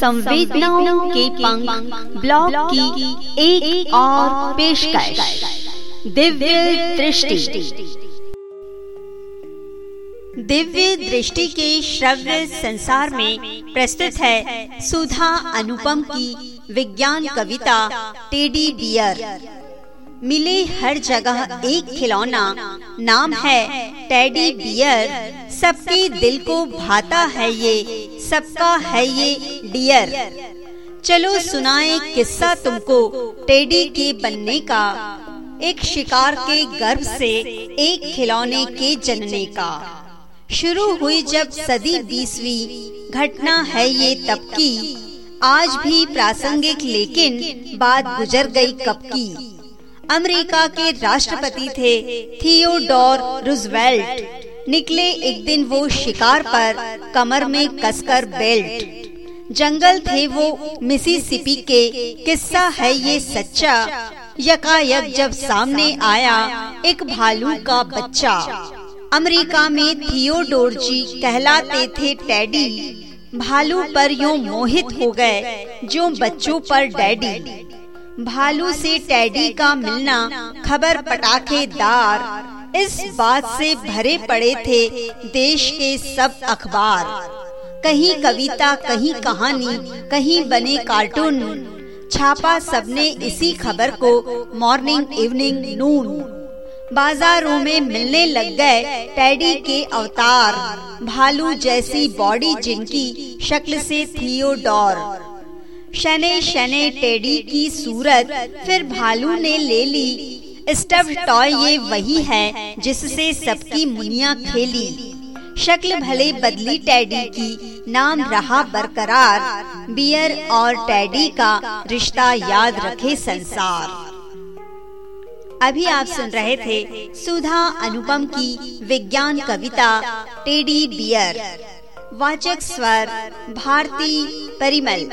संवेदनाओं के पंख ब्लॉग की एक, एक और पेशकश। दिव्य दृष्टि। दिव्य दृष्टि के श्रव्य संसार में प्रस्तुत है सुधा अनुपम की विज्ञान कविता टेडी बियर। मिले हर जगह एक खिलौना नाम है टेडी बियर। सबके दिल को भाता है ये सबका है ये डियर। चलो सुनाए किस्सा तुमको टेडी के बनने का, एक शिकार के गर्भ से एक खिलौने के जनने का। शुरू हुई जब सदी बीसवीं, घटना है ये तब की। आज भी प्रासंगिक लेकिन बात गुजर गई कब की। अमेरिका के राष्ट्रपति थे थियोडोर रूजवेल्ट। निकले एक दिन वो शिकार पर कमर में कसकर बेल्ट। जंगल थे वो मिसिसिपी के, किस्सा है ये सच्चा। यकायक जब सामने आया एक भालू का बच्चा। अमेरिका में थियोडोर जी कहलाते थे टैडी। भालू पर यूँ मोहित हो गए, जो बच्चों पर डैडी। भालू से टैडी का मिलना खबर पटाखेदार इस बात से भरे पड़े थे देश के सब अखबार। कहीं कविता, कहीं कहानी, कहीं बने कार्टून। छापा सबने इसी खबर को मॉर्निंग इवनिंग नून बाजारों में मिलने लग गए टैडी के अवतार। भालू जैसी बॉडी जिनकी शक्ल से थियोडोर शने शने टेडी की सूरत फिर भालू ने ले ली। स्टफ़ टॉय ये वही है जिससे सबकी मुनिया खेली। शक्ल भले बदली टैडी की, नाम रहा बरकरार। बियर और टैडी का रिश्ता याद रखे संसार। अभी आप सुन रहे थे सुधा अनुपम की विज्ञान कविता, टेडी बियर। वाचक स्वर, भारती परिमल।